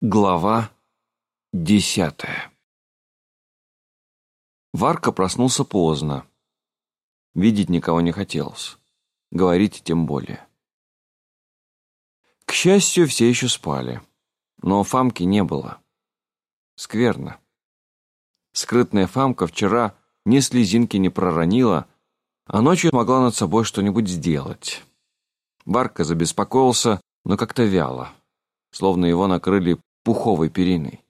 Глава десятая Варка проснулся поздно. Видеть никого не хотелось. Говорить тем более. К счастью, все еще спали. Но Фамки не было. Скверно. Скрытная Фамка вчера ни слезинки не проронила, а ночью могла над собой что-нибудь сделать. Варка забеспокоился, но как-то вяло, словно его накрыли пуховой периной.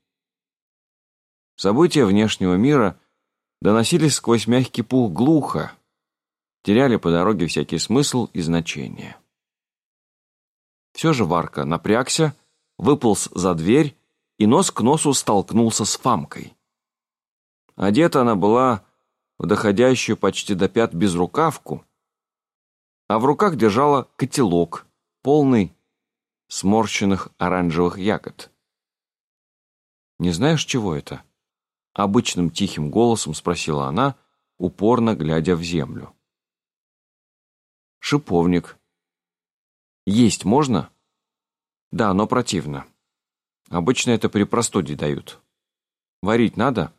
События внешнего мира доносились сквозь мягкий пух глухо, теряли по дороге всякий смысл и значение. Все же Варка напрягся, выполз за дверь и нос к носу столкнулся с Фамкой. Одета она была в доходящую почти до пят безрукавку, а в руках держала котелок, полный сморщенных оранжевых ягод. «Не знаешь, чего это?» Обычным тихим голосом спросила она, упорно глядя в землю. «Шиповник. Есть можно?» «Да, но противно. Обычно это при простуде дают. Варить надо?»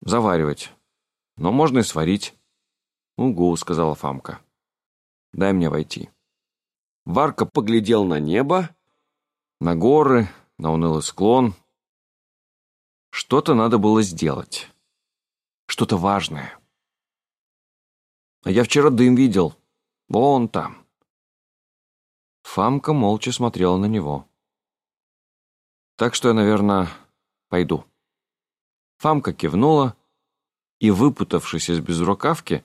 «Заваривать. Но можно и сварить». «Угу», — сказала Фамка. «Дай мне войти». Варка поглядел на небо, на горы, на унылый склон, что-то надо было сделать. Что-то важное. А я вчера дым видел. Вон там. Фамка молча смотрела на него. Так что я, наверное, пойду. Фамка кивнула и, выпутавшись из безрукавки,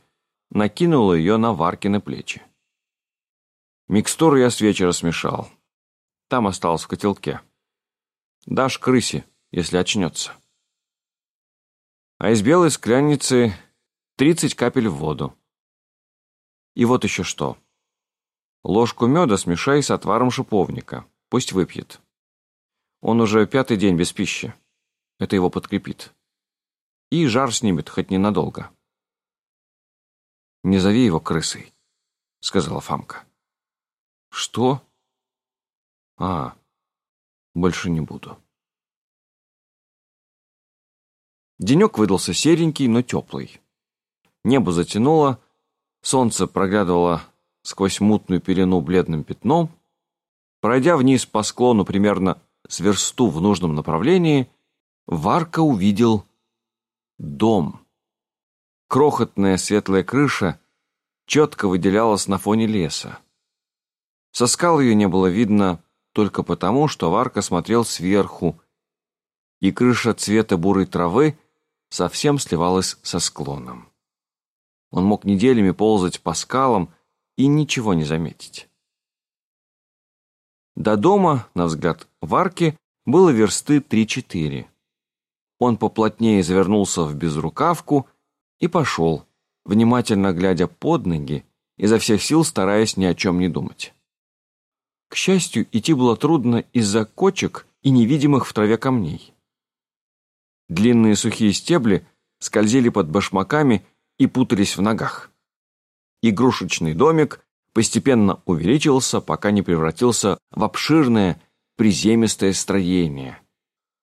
накинула ее на Варкины плечи. Микстуру я с вечера смешал. Там осталось в котелке. Дашь крысе, если очнется. А из белой скляницы 30 капель в воду. И вот еще что. Ложку меда смешай с отваром шиповника. Пусть выпьет. Он уже пятый день без пищи. Это его подкрепит. И жар снимет, хоть ненадолго. «Не зови его крысой», — сказала Фамка. «Что?» «А, больше не буду». Денек выдался серенький, но теплый. Небо затянуло, солнце проглядывало сквозь мутную пелену бледным пятном. Пройдя вниз по склону примерно с версту в нужном направлении, Варка увидел дом. Крохотная светлая крыша четко выделялась на фоне леса. Со скал ее не было видно только потому, что Варка смотрел сверху, и крыша цвета бурой травы совсем сливалась со склоном. Он мог неделями ползать по скалам и ничего не заметить. До дома, на взгляд Варки, было версты три-четыре. Он поплотнее завернулся в безрукавку и пошел, внимательно глядя под ноги, изо всех сил стараясь ни о чем не думать. К счастью, идти было трудно из-за кочек и невидимых в траве камней. Длинные сухие стебли скользили под башмаками и путались в ногах. Игрушечный домик постепенно увеличился, пока не превратился в обширное приземистое строение,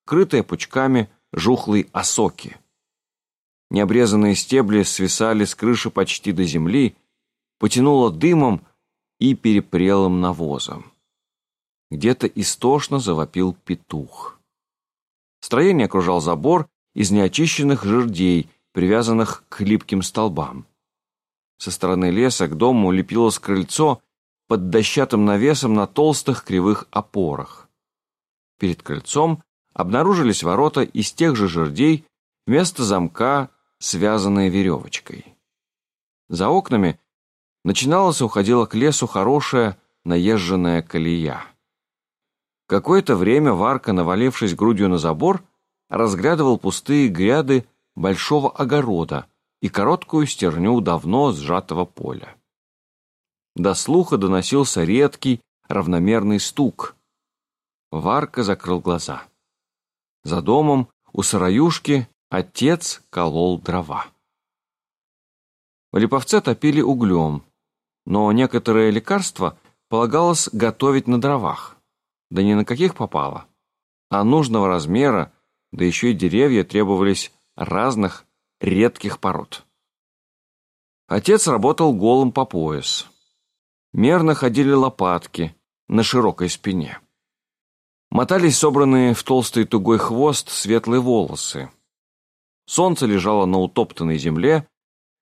крытое пучками жухлой осоки. Необрезанные стебли свисали с крыши почти до земли, потянуло дымом и перепрелым навозом. Где-то истошно завопил петух. Строение окружал забор из неочищенных жердей, привязанных к хлипким столбам. Со стороны леса к дому лепилось крыльцо под дощатым навесом на толстых кривых опорах. Перед крыльцом обнаружились ворота из тех же жердей вместо замка, связанные веревочкой. За окнами начиналась и уходила к лесу хорошая наезженная колея. Какое-то время Варка, навалившись грудью на забор, разглядывал пустые гряды большого огорода и короткую стерню давно сжатого поля. До слуха доносился редкий, равномерный стук. Варка закрыл глаза. За домом у сыроюшки отец колол дрова. В Липовце топили углем, но некоторые лекарства полагалось готовить на дровах да ни на каких попало, а нужного размера, да еще и деревья требовались разных редких пород. Отец работал голым по пояс. Мерно ходили лопатки на широкой спине. Мотались собранные в толстый тугой хвост светлые волосы. Солнце лежало на утоптанной земле,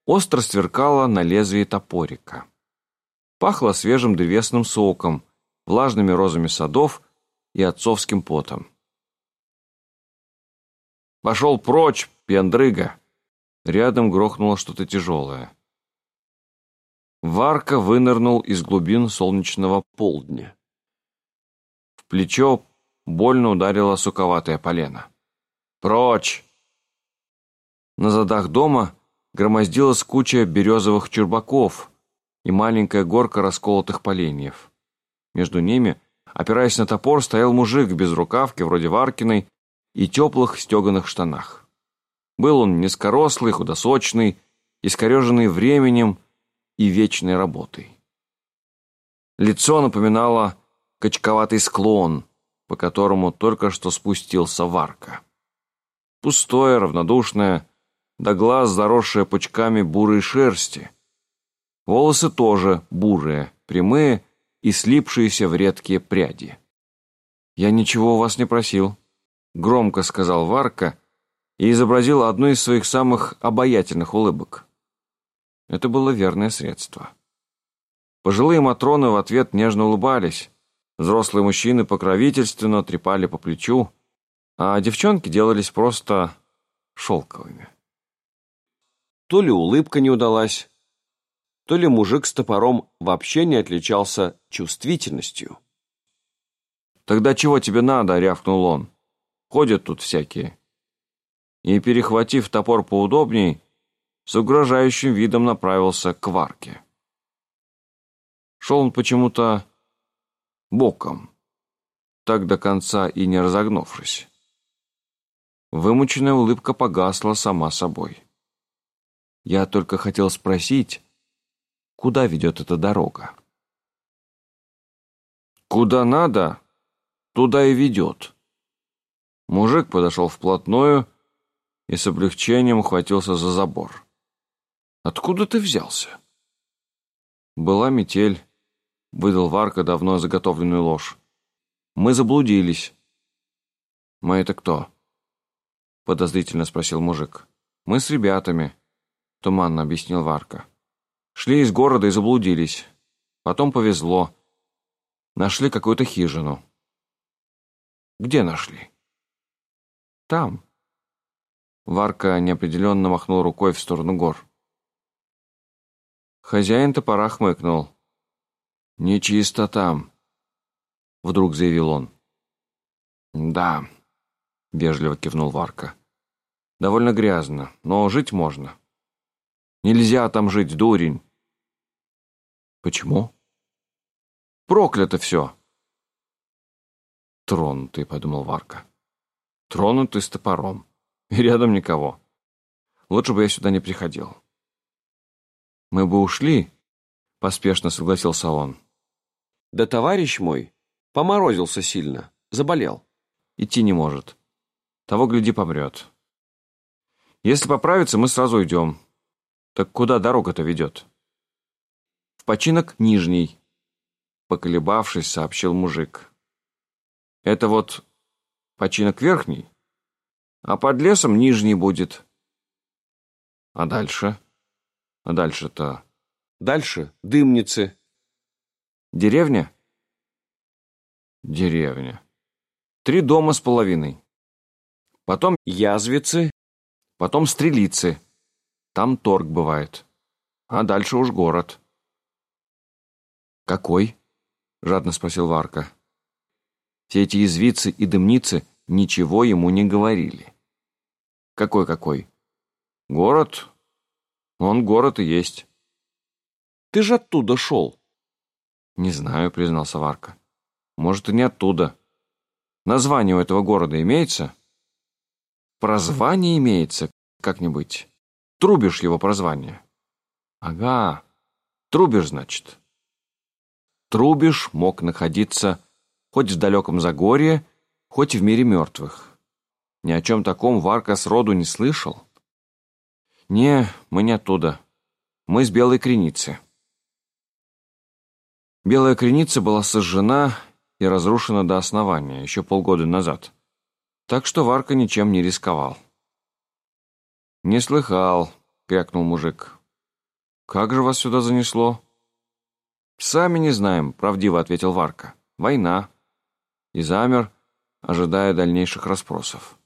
остро сверкало на лезвии топорика. Пахло свежим древесным соком, влажными розами садов и отцовским потом. «Пошел прочь, пендрыга!» Рядом грохнуло что-то тяжелое. Варка вынырнул из глубин солнечного полдня. В плечо больно ударило суковатое полено. «Прочь!» На задах дома громоздилась куча березовых чурбаков и маленькая горка расколотых поленьев. Между ними, опираясь на топор, стоял мужик без рукавки, вроде Варкиной, и теплых стеганых штанах. Был он низкорослый, худосочный, искореженный временем и вечной работой. Лицо напоминало качковатый склон, по которому только что спустился Варка. Пустое, равнодушное, до глаз заросшее пучками бурой шерсти. Волосы тоже бурые, прямые и слипшиеся в редкие пряди. «Я ничего у вас не просил», — громко сказал Варка и изобразил одну из своих самых обаятельных улыбок. Это было верное средство. Пожилые матроны в ответ нежно улыбались, взрослые мужчины покровительственно трепали по плечу, а девчонки делались просто шелковыми. То ли улыбка не удалась, то ли мужик с топором вообще не отличался чувствительностью. «Тогда чего тебе надо?» — рявкнул он. «Ходят тут всякие». И, перехватив топор поудобней, с угрожающим видом направился к варке. Шел он почему-то боком, так до конца и не разогнувшись. Вымученная улыбка погасла сама собой. Я только хотел спросить, куда ведет эта дорога? Куда надо, туда и ведет. Мужик подошел вплотную и с облегчением ухватился за забор. Откуда ты взялся? Была метель, выдал Варка давно заготовленную ложь. Мы заблудились. Мы это кто? Подозрительно спросил мужик. Мы с ребятами, туманно объяснил Варка. Шли из города и заблудились. Потом повезло. Нашли какую-то хижину. Где нашли? Там. Варка неопределенно махнул рукой в сторону гор. Хозяин топора хмыкнул. «Нечисто там», — вдруг заявил он. «Да», — вежливо кивнул Варка. «Довольно грязно, но жить можно. Нельзя там жить, дурень». «Почему?» «Проклято все!» «Тронутый», — подумал Варка. «Тронутый с топором. И рядом никого. Лучше бы я сюда не приходил». «Мы бы ушли», — поспешно согласился он. «Да товарищ мой поморозился сильно, заболел. Идти не может. Того, гляди, помрет. Если поправится, мы сразу уйдем. Так куда дорога-то ведет?» «В починок нижний», — поколебавшись, сообщил мужик. «Это вот починок верхний, а под лесом нижний будет». «А дальше?» А дальше-то? Дальше дымницы. Деревня? Деревня. Три дома с половиной. Потом язвицы, потом стрелицы. Там торг бывает. А дальше уж город. «Какой?» — жадно спросил Варка. Все эти язвицы и дымницы ничего ему не говорили. «Какой-какой?» «Город, он город и есть. Ты же оттуда шел. Не знаю, признался Варка. Может, и не оттуда. Название у этого города имеется? Прозвание имеется как-нибудь. Трубишь его прозвание. Ага, трубишь, значит. Трубиш мог находиться хоть в далеком Загорье, хоть в мире мертвых. Ни о чем таком Варка сроду не слышал. Не, мы не оттуда. Мы с Белой Креницы. Белая Креница была сожжена и разрушена до основания еще полгода назад. Так что Варка ничем не рисковал. «Не слыхал», — крякнул мужик. «Как же вас сюда занесло?» «Сами не знаем», — правдиво ответил Варка. «Война». И замер, ожидая дальнейших расспросов.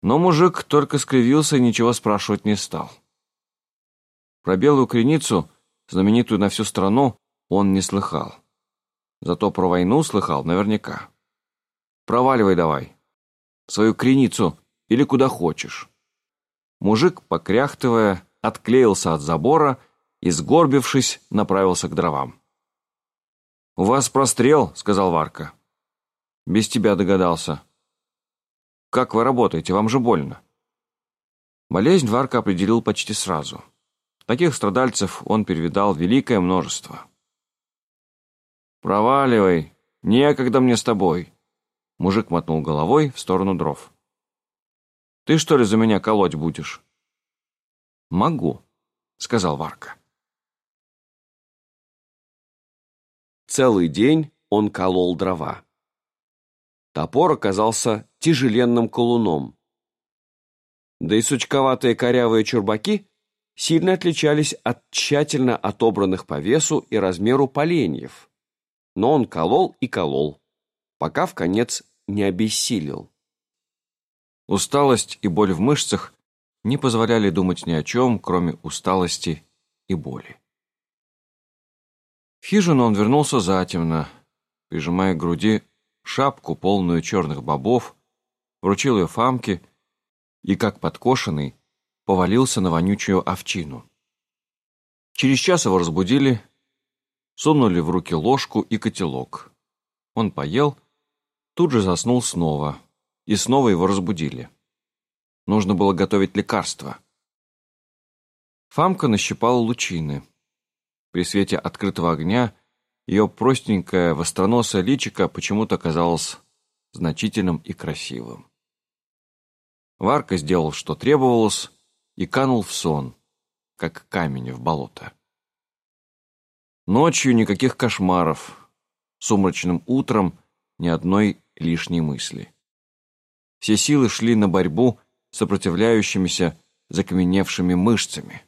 Но мужик только скривился и ничего спрашивать не стал. Про белую креницу, знаменитую на всю страну, он не слыхал. Зато про войну слыхал наверняка. «Проваливай давай. Свою креницу или куда хочешь». Мужик, покряхтывая, отклеился от забора и, сгорбившись, направился к дровам. «У вас прострел», — сказал Варка. «Без тебя догадался». «Как вы работаете? Вам же больно». Болезнь Варка определил почти сразу. Таких страдальцев он перевидал великое множество. «Проваливай! Некогда мне с тобой!» Мужик мотнул головой в сторону дров. «Ты что ли за меня колоть будешь?» «Могу», — сказал Варка. Целый день он колол дрова. Топор оказался тяжеленным колуном. Да и сучковатые корявые чурбаки сильно отличались от тщательно отобранных по весу и размеру поленьев, но он колол и колол, пока в конец не обессилел. Усталость и боль в мышцах не позволяли думать ни о чем, кроме усталости и боли. В хижину он вернулся затемно, прижимая к груди шапку, полную черных бобов, вручил ее Фамке и, как подкошенный, повалился на вонючую овчину. Через час его разбудили, сунули в руки ложку и котелок. Он поел, тут же заснул снова, и снова его разбудили. Нужно было готовить лекарство. Фамка нащипала лучины. При свете открытого огня ее простенькое востроносое личико почему-то казалось значительным и красивым. Варка сделал, что требовалось, и канул в сон, как камень в болото. Ночью никаких кошмаров, сумрачным утром ни одной лишней мысли. Все силы шли на борьбу с сопротивляющимися закаменевшими мышцами.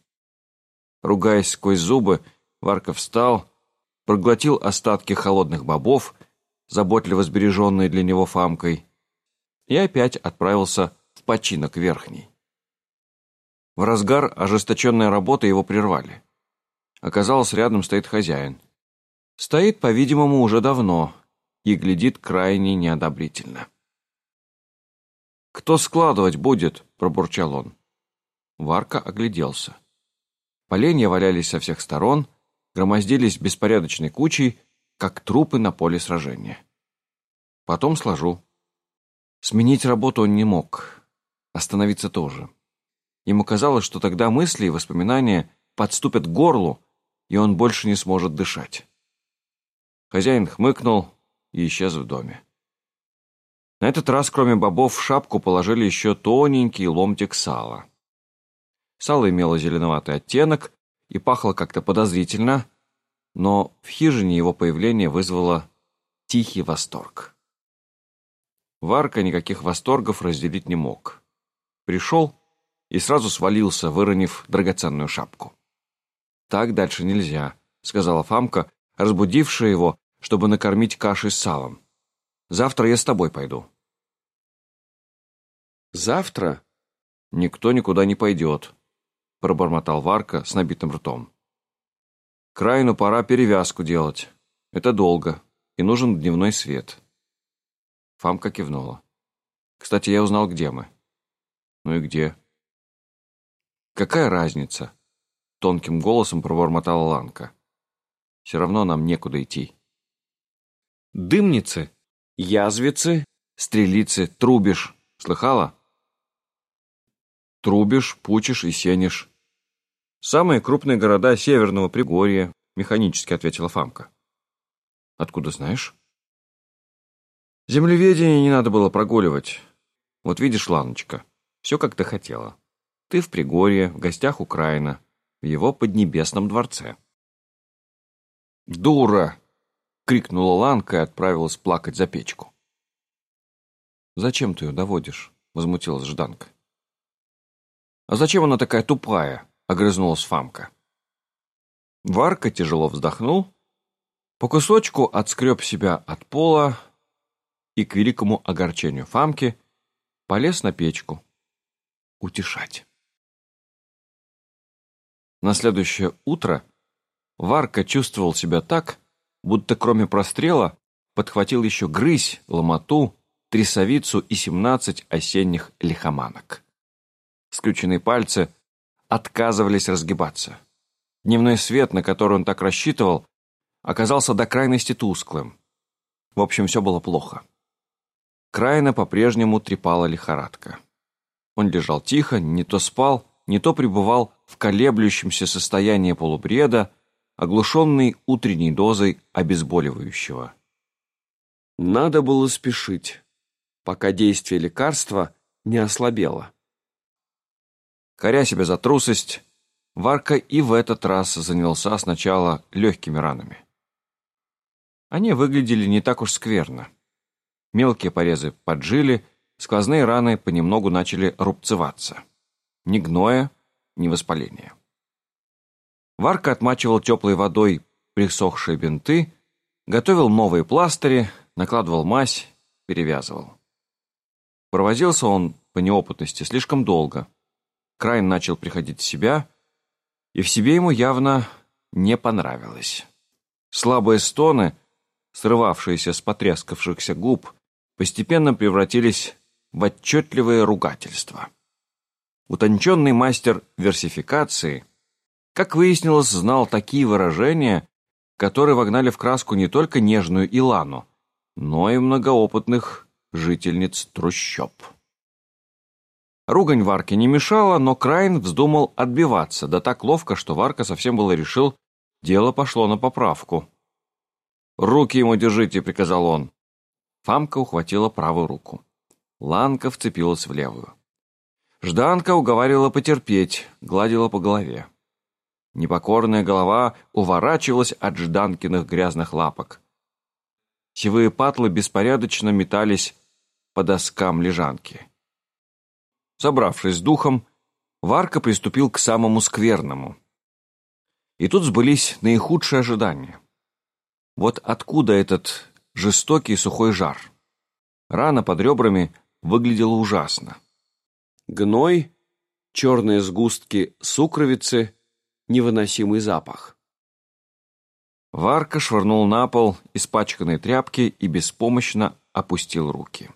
Ругаясь сквозь зубы, Варка встал, проглотил остатки холодных бобов, заботливо сбереженные для него фамкой, и опять отправился в починок верхний. В разгар ожесточенной работы его прервали. Оказалось, рядом стоит хозяин. Стоит, по-видимому, уже давно и глядит крайне неодобрительно. «Кто складывать будет?» – пробурчал он. Варка огляделся. Поленья валялись со всех сторон, громоздились беспорядочной кучей, как трупы на поле сражения. Потом сложу. Сменить работу он не мог. Остановиться тоже. Ему казалось, что тогда мысли и воспоминания подступят к горлу, и он больше не сможет дышать. Хозяин хмыкнул и исчез в доме. На этот раз, кроме бобов, в шапку положили еще тоненький ломтик сала. Сало имело зеленоватый оттенок и пахло как-то подозрительно, но в хижине его появление вызвало тихий восторг. Варка никаких восторгов разделить не мог. Пришел и сразу свалился, выронив драгоценную шапку. «Так дальше нельзя», — сказала Фамка, разбудившая его, чтобы накормить кашей с салом. «Завтра я с тобой пойду». «Завтра?» «Никто никуда не пойдет», — пробормотал Варка с набитым ртом. «Крайну пора перевязку делать. Это долго, и нужен дневной свет». Фамка кивнула. «Кстати, я узнал, где мы». «Ну и где?» «Какая разница?» Тонким голосом пробормотала Ланка. «Все равно нам некуда идти». «Дымницы, язвицы, стрелицы, трубишь. Слыхала?» «Трубишь, пучишь и сенишь». «Самые крупные города Северного Пригорья», механически ответила Фамка. «Откуда знаешь?» Землеведение не надо было прогуливать. Вот видишь, Ланочка, все как ты хотела. Ты в Пригорье, в гостях Украина, в его поднебесном дворце. «Дура!» — крикнула Ланка и отправилась плакать за печку. «Зачем ты ее доводишь?» — возмутилась Жданка. «А зачем она такая тупая?» — огрызнулась Фамка. Варка тяжело вздохнул, по кусочку отскреб себя от пола и, к великому огорчению Фамки, полез на печку. Утешать. На следующее утро Варка чувствовал себя так, будто кроме прострела подхватил еще грызь, ломоту, трясовицу и семнадцать осенних лихоманок. Скрюченные пальцы отказывались разгибаться. Дневной свет, на который он так рассчитывал, оказался до крайности тусклым. В общем, все было плохо. Крайна по-прежнему трепала лихорадка. Он лежал тихо, не то спал, не то пребывал в колеблющемся состоянии полубреда, оглушенный утренней дозой обезболивающего. Надо было спешить, пока действие лекарства не ослабело. Коря себя за трусость, Варка и в этот раз занялся сначала легкими ранами. Они выглядели не так уж скверно. Мелкие порезы поджили, сквозные раны понемногу начали рубцеваться. Ни гноя, ни воспаления. Варка отмачивал теплой водой присохшие бинты, готовил новые пластыри, накладывал мазь, перевязывал. Провозился он по неопытности слишком долго. Крайн начал приходить в себя, и в себе ему явно не понравилось. Слабые стоны, срывавшиеся с потрескавшихся губ, постепенно превратились в отчетливое ругательство. Утонченный мастер версификации, как выяснилось, знал такие выражения, которые вогнали в краску не только нежную Илану, но и многоопытных жительниц трущоб. Ругань Варке не мешала, но Крайн вздумал отбиваться, да так ловко, что Варка совсем было решил, дело пошло на поправку. «Руки ему держите», — приказал он. Фамка ухватила правую руку. Ланка вцепилась в левую. Жданка уговаривала потерпеть, гладила по голове. Непокорная голова уворачивалась от Жданкиных грязных лапок. Сивые патлы беспорядочно метались по доскам лежанки. Собравшись с духом, Варка приступил к самому скверному. И тут сбылись наихудшие ожидания. Вот откуда этот жестокий сухой жар? Рана под ребрами выглядела ужасно. Гной, черные сгустки сукровицы, невыносимый запах. Варка швырнул на пол испачканные тряпки и беспомощно опустил руки.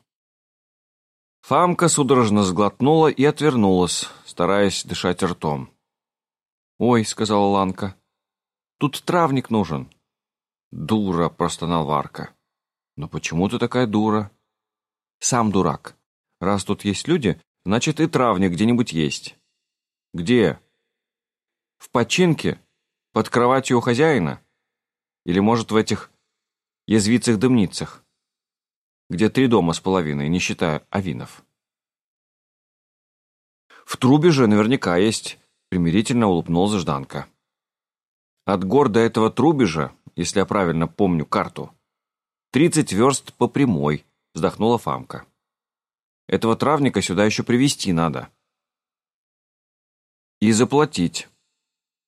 Фамка судорожно сглотнула и отвернулась, стараясь дышать ртом. «Ой», — сказала Ланка, — «тут травник нужен». «Дура», — простонал Варка. «Но почему ты такая дура?» «Сам дурак. Раз тут есть люди, значит и травник где-нибудь есть». «Где?» «В починке? Под кроватью у хозяина? Или, может, в этих язвицах-дымницах?» где три дома с половиной, не считая авинов. В трубе же наверняка есть, примирительно улыбнулась Жданка. От гор до этого трубежа, если я правильно помню карту, тридцать верст по прямой, вздохнула Фамка. Этого травника сюда еще привести надо. И заплатить,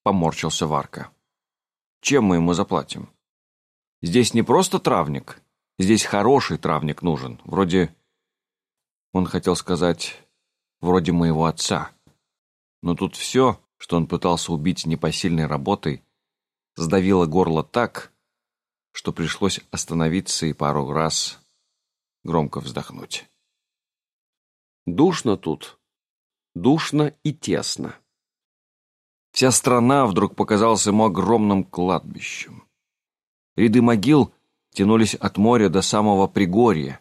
поморщился Варка. Чем мы ему заплатим? Здесь не просто травник, Здесь хороший травник нужен, вроде... Он хотел сказать, вроде моего отца. Но тут все, что он пытался убить непосильной работой, сдавило горло так, что пришлось остановиться и пару раз громко вздохнуть. Душно тут, душно и тесно. Вся страна вдруг показалась ему огромным кладбищем. Ряды могил тянулись от моря до самого Пригорья.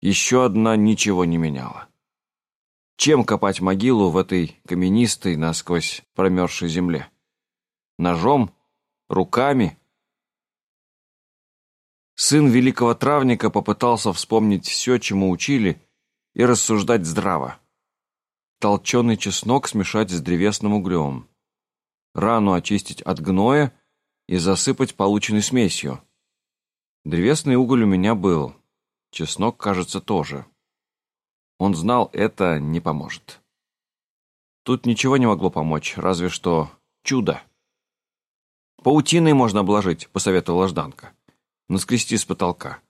Еще одна ничего не меняла. Чем копать могилу в этой каменистой, насквозь промерзшей земле? Ножом? Руками? Сын великого травника попытался вспомнить все, чему учили, и рассуждать здраво. Толченый чеснок смешать с древесным углем. Рану очистить от гноя и засыпать полученной смесью. Древесный уголь у меня был. Чеснок, кажется, тоже. Он знал, это не поможет. Тут ничего не могло помочь, разве что чудо. «Паутиной можно обложить», — посоветовала Жданка. «Наскрести с потолка.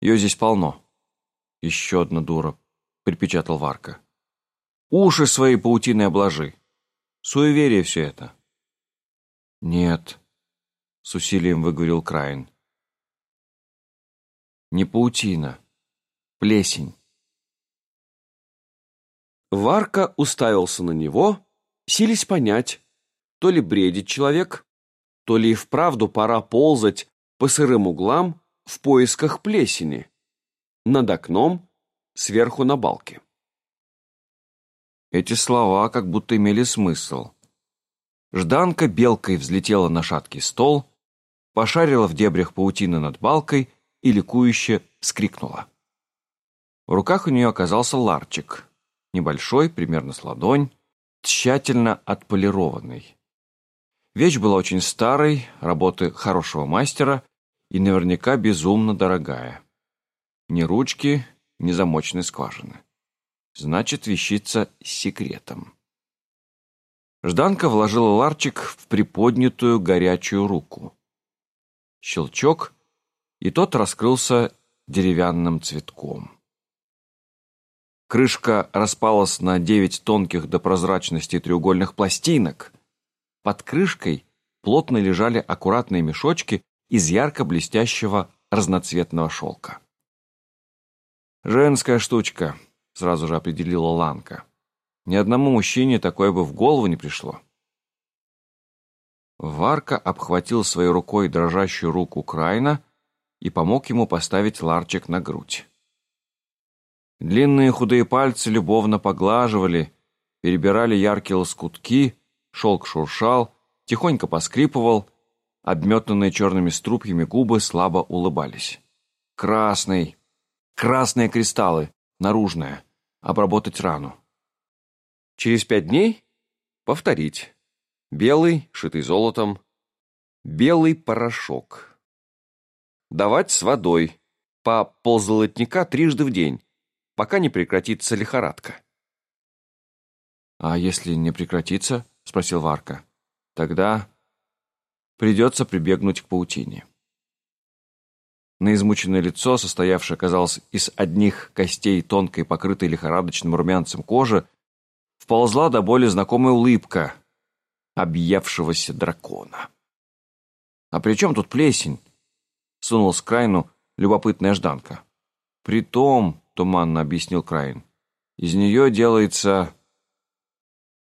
Ее здесь полно». «Еще одна дура», — припечатал Варка. «Уши свои паутиной обложи. Суеверие все это». «Нет», — с усилием выговорил Краин. «Не паутина. Плесень». Варка уставился на него, сились понять, то ли бредит человек, то ли и вправду пора ползать по сырым углам в поисках плесени, над окном, сверху на балке. Эти слова как будто имели смысл. Жданка белкой взлетела на шаткий стол, пошарила в дебрях паутины над балкой и ликующе скрикнула. В руках у нее оказался ларчик, небольшой, примерно с ладонь, тщательно отполированный. Вещь была очень старой, работы хорошего мастера и наверняка безумно дорогая. Ни ручки, ни замочной скважины. Значит, вещица с секретом. Жданка вложила ларчик в приподнятую горячую руку. Щелчок, и тот раскрылся деревянным цветком. Крышка распалась на девять тонких до прозрачности треугольных пластинок — под крышкой плотно лежали аккуратные мешочки из ярко блестящего разноцветного шелка. «Женская штучка», — сразу же определила Ланка. «Ни одному мужчине такое бы в голову не пришло». Варка обхватил своей рукой дрожащую руку Крайна и помог ему поставить ларчик на грудь. Длинные худые пальцы любовно поглаживали, перебирали яркие лоскутки, Шелк шуршал, тихонько поскрипывал, обметанные черными струпьями губы слабо улыбались. «Красный! Красные кристаллы! Наружная! Обработать рану!» Через пять дней повторить. Белый, шитый золотом. Белый порошок. Давать с водой. По ползолотника трижды в день, пока не прекратится лихорадка. «А если не прекратится?» — спросил Варка. «Тогда придется прибегнуть к паутине». На измученное лицо, состоявшее, казалось, из одних костей тонкой, покрытой лихорадочным румянцем кожи, вползла до боли знакомая улыбка объявшегося дракона. «А при чем тут плесень?» — сунул с Крайну любопытная жданка. «Притом», — туманно объяснил Крайн, — «из нее делается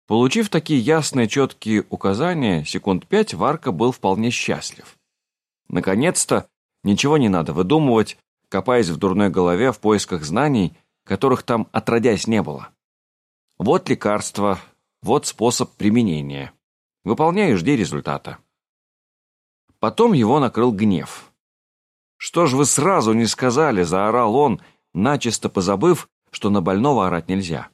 Получив такие ясные, четкие указания, секунд пять Варка был вполне счастлив. Наконец-то ничего не надо выдумывать, копаясь в дурной голове в поисках знаний, которых там отродясь не было. Вот лекарство, вот способ применения. Выполняй и жди результата. Потом его накрыл гнев. «Что ж вы сразу не сказали?» – заорал он, начисто позабыв, что на больного орать нельзя.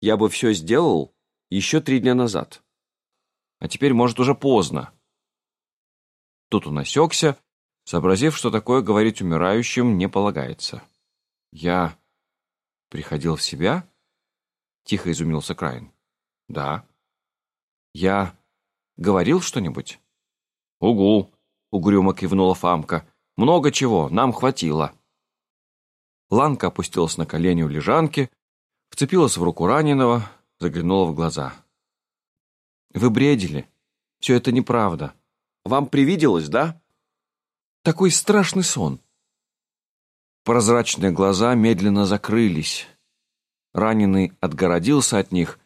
«Я бы все сделал, еще три дня назад. А теперь, может, уже поздно. Тут он осекся, сообразив, что такое говорить умирающим не полагается. «Я приходил в себя?» — тихо изумился Крайн. «Да». «Я говорил что-нибудь?» «Угу», — угрюмо кивнула Фамка. «Много чего, нам хватило». Ланка опустилась на колени у лежанки, вцепилась в руку раненого, заглянула в глаза. «Вы бредили. Все это неправда. Вам привиделось, да?» «Такой страшный сон». Прозрачные глаза медленно закрылись. Раненый отгородился от них,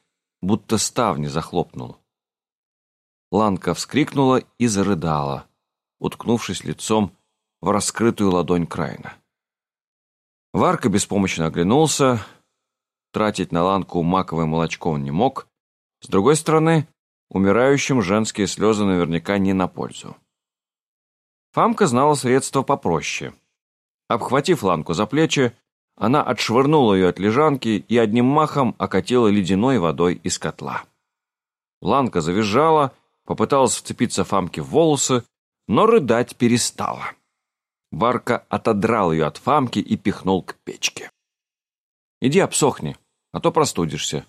будто ставни захлопнул. Ланка вскрикнула и зарыдала, уткнувшись лицом в раскрытую ладонь Крайна. Варка беспомощно оглянулся, Тратить на ланку маковое молочко он не мог. С другой стороны, умирающим женские слезы наверняка не на пользу. Фамка знала средства попроще. Обхватив Ланку за плечи, она отшвырнула ее от лежанки и одним махом окатила ледяной водой из котла. Ланка завизжала, попыталась вцепиться Фамке в волосы, но рыдать перестала. Варка отодрал ее от Фамки и пихнул к печке. «Иди обсохни, а то простудишься».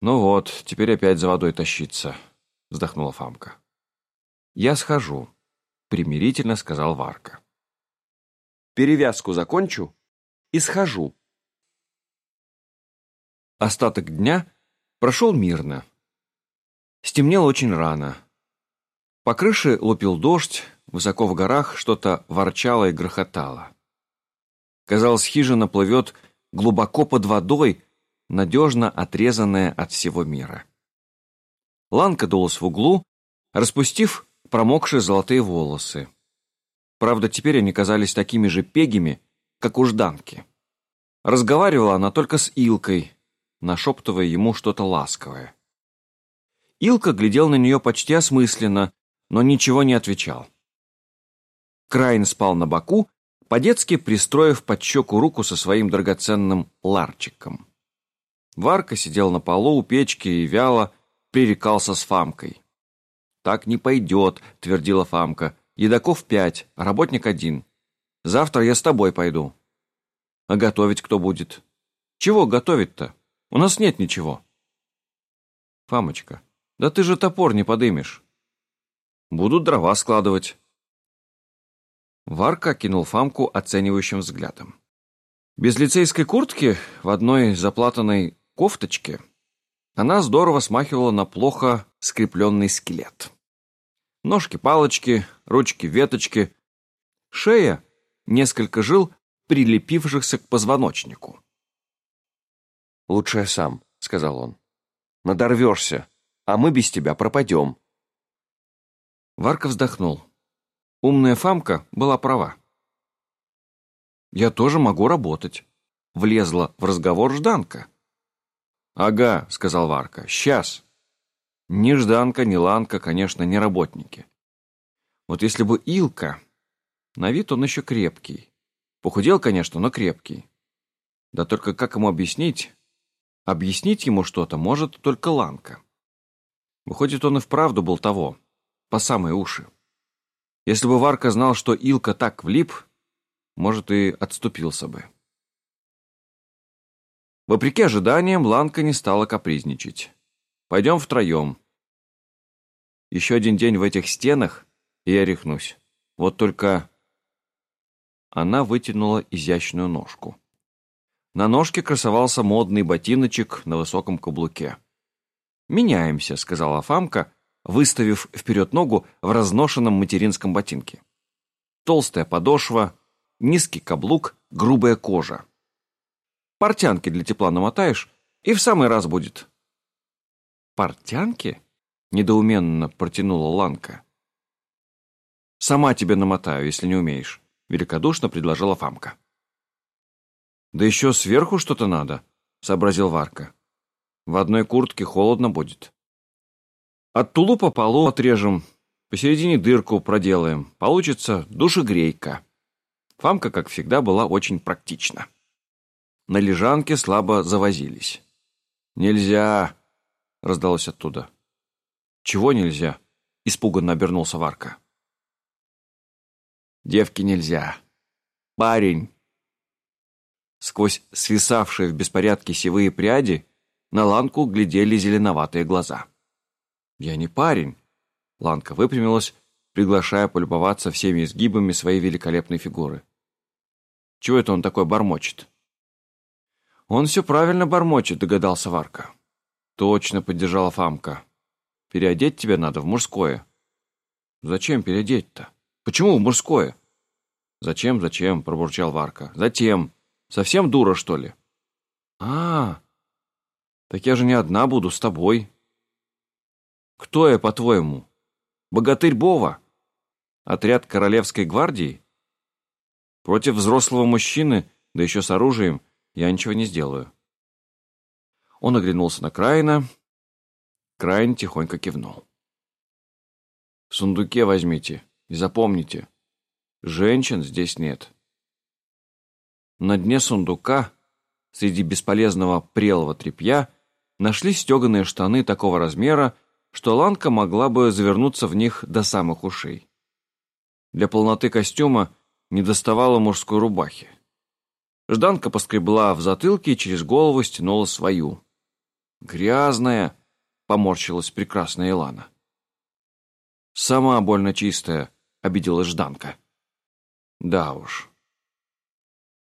«Ну вот, теперь опять за водой тащиться», — вздохнула Фамка. «Я схожу», — примирительно сказал Варка. «Перевязку закончу и схожу». Остаток дня прошел мирно. Стемнело очень рано. По крыше лупил дождь, высоко в горах что-то ворчало и грохотало. Казалось, хижина плывет глубоко под водой, надежно отрезанная от всего мира. Ланка дулась в углу, распустив промокшие золотые волосы. Правда, теперь они казались такими же пегими, как у Жданки. Разговаривала она только с Илкой, нашептывая ему что-то ласковое. Илка глядел на нее почти осмысленно, но ничего не отвечал. Крайн спал на боку, по-детски пристроив под щеку руку со своим драгоценным ларчиком. Варка сидел на полу у печки и вяло пререкался с Фамкой. «Так не пойдет», — твердила Фамка. «Едаков пять, а работник один. Завтра я с тобой пойду». «А готовить кто будет?» «Чего готовить-то? У нас нет ничего». «Фамочка, да ты же топор не подымешь». «Будут дрова складывать». Варка кинул Фамку оценивающим взглядом. Без лицейской куртки, в одной заплатанной кофточке, она здорово смахивала на плохо скрепленный скелет. Ножки-палочки, ручки-веточки, шея, несколько жил, прилепившихся к позвоночнику. «Лучше я сам», — сказал он. «Надорвешься, а мы без тебя пропадем». Варка вздохнул. Умная Фамка была права. «Я тоже могу работать», — влезла в разговор Жданка. «Ага», — сказал Варка, — «сейчас». Ни Жданка, ни Ланка, конечно, не работники. Вот если бы Илка... На вид он еще крепкий. Похудел, конечно, но крепкий. Да только как ему объяснить? Объяснить ему что-то может только Ланка. Выходит, он и вправду был того, по самые уши. Если бы Варка знал, что Илка так влип, может, и отступился бы. Вопреки ожиданиям, Ланка не стала капризничать. «Пойдем втроем. Еще один день в этих стенах, и я рехнусь. Вот только...» Она вытянула изящную ножку. На ножке красовался модный ботиночек на высоком каблуке. «Меняемся», — сказала Фамка, выставив вперед ногу в разношенном материнском ботинке. Толстая подошва, низкий каблук, грубая кожа. Портянки для тепла намотаешь, и в самый раз будет. «Портянки?» — недоуменно протянула Ланка. «Сама тебе намотаю, если не умеешь», — великодушно предложила Фамка. «Да еще сверху что-то надо», — сообразил Варка. «В одной куртке холодно будет». От тулупа полу отрежем, посередине дырку проделаем. Получится душегрейка. Фамка, как всегда, была очень практична. На лежанке слабо завозились. «Нельзя!» — раздалось оттуда. «Чего нельзя?» — испуганно обернулся Варка. «Девки нельзя. Парень!» Сквозь свисавшие в беспорядке сивые пряди на ланку глядели зеленоватые глаза. «Я не парень». Ланка выпрямилась, приглашая полюбоваться всеми изгибами своей великолепной фигуры. «Чего это он такой бормочет?» «Он все правильно бормочет», — догадался Варка. «Точно», — поддержала Фамка. «Переодеть тебя надо в мужское». «Зачем переодеть-то? Почему в мужское?» «Зачем, зачем?» — пробурчал Варка. «Затем. Совсем дура, что ли?» «А, так я же не одна буду, с тобой», кто я, по-твоему? Богатырь Бова? Отряд Королевской гвардии? Против взрослого мужчины, да еще с оружием, я ничего не сделаю. Он оглянулся на Краина. Краин тихонько кивнул. «В сундуке возьмите», И запомните, женщин здесь нет. На дне сундука, среди бесполезного прелого тряпья, нашлись стеганые штаны такого размера, что Ланка могла бы завернуться в них до самых ушей. Для полноты костюма не доставало мужской рубахи. Жданка поскребла в затылке и через голову стянула свою. «Грязная!» — поморщилась прекрасная Илана. «Сама больно чистая», — обиделась Жданка. «Да уж».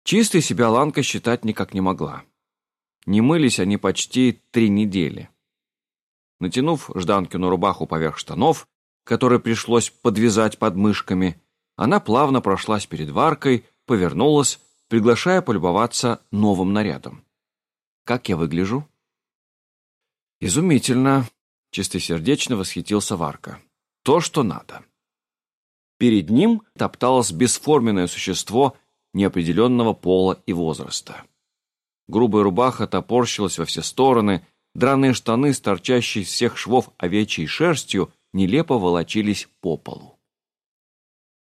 Чистой себя Ланка считать никак не могла. Не мылись они почти три недели. Натянув Жданкину рубаху поверх штанов, которые пришлось подвязать под мышками, она плавно прошлась перед варкой, повернулась, приглашая полюбоваться новым нарядом. «Как я выгляжу?» «Изумительно!» — чистосердечно восхитился Варка. «То, что надо». Перед ним топталось бесформенное существо неопределенного пола и возраста. Грубая рубаха топорщилась во все стороны, драные штаны, с торчащей из всех швов овечьей шерстью, нелепо волочились по полу.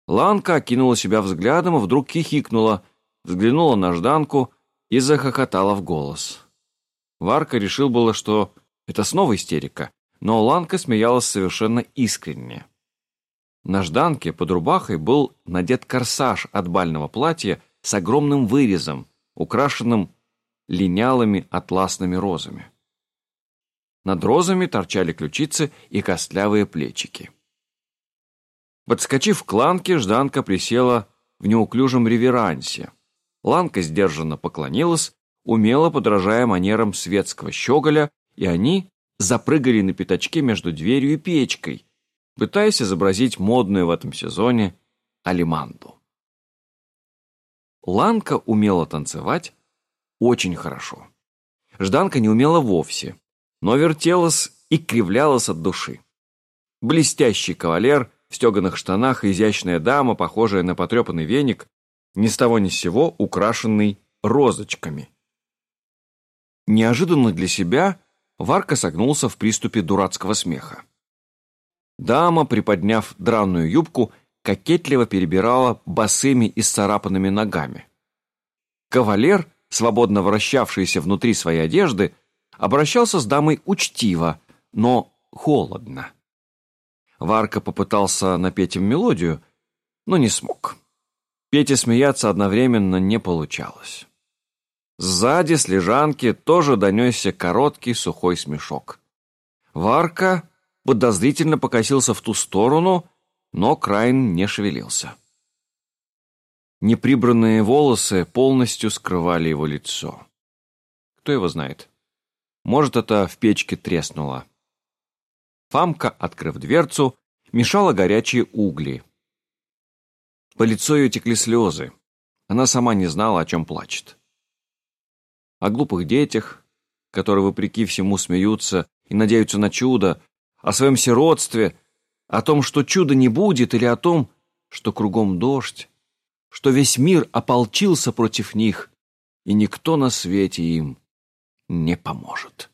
Ланка окинула себя взглядом и вдруг хихикнула, взглянула на Жданку и захохотала в голос. Варка решил было, что это снова истерика, но Ланка смеялась совершенно искренне. На Жданке под рубахой был надет корсаж от бального платья с огромным вырезом, украшенным линялыми атласными розами. Над розами торчали ключицы и костлявые плечики. Подскочив к Ланке, Жданка присела в неуклюжем реверансе. Ланка сдержанно поклонилась, умело подражая манерам светского щеголя, и они запрыгали на пятачке между дверью и печкой, пытаясь изобразить модную в этом сезоне алиманду. Ланка умела танцевать очень хорошо. Жданка не умела вовсе, но вертелась и кривлялась от души. Блестящий кавалер в стеганых штанах и изящная дама, похожая на потрепанный веник, ни с того ни с сего украшенный розочками. Неожиданно для себя Варка согнулся в приступе дурацкого смеха. Дама, приподняв драную юбку, кокетливо перебирала босыми и сцарапанными ногами. Кавалер, свободно вращавшийся внутри своей одежды, обращался с дамой учтиво, но холодно. Варка попытался напеть им мелодию, но не смог. Петь и смеяться одновременно не получалось. Сзади с лежанки тоже донесся короткий сухой смешок. Варка подозрительно покосился в ту сторону, но Крайн не шевелился. Неприбранные волосы полностью скрывали его лицо. Кто его знает? Может, это в печке треснуло. Фамка, открыв дверцу, мешала горячие угли. По лицу ее текли слезы. Она сама не знала, о чем плачет. О глупых детях, которые, вопреки всему, смеются и надеются на чудо, о своем сиротстве, о том, что чуда не будет, или о том, что кругом дождь, что весь мир ополчился против них, и никто на свете им не поможет.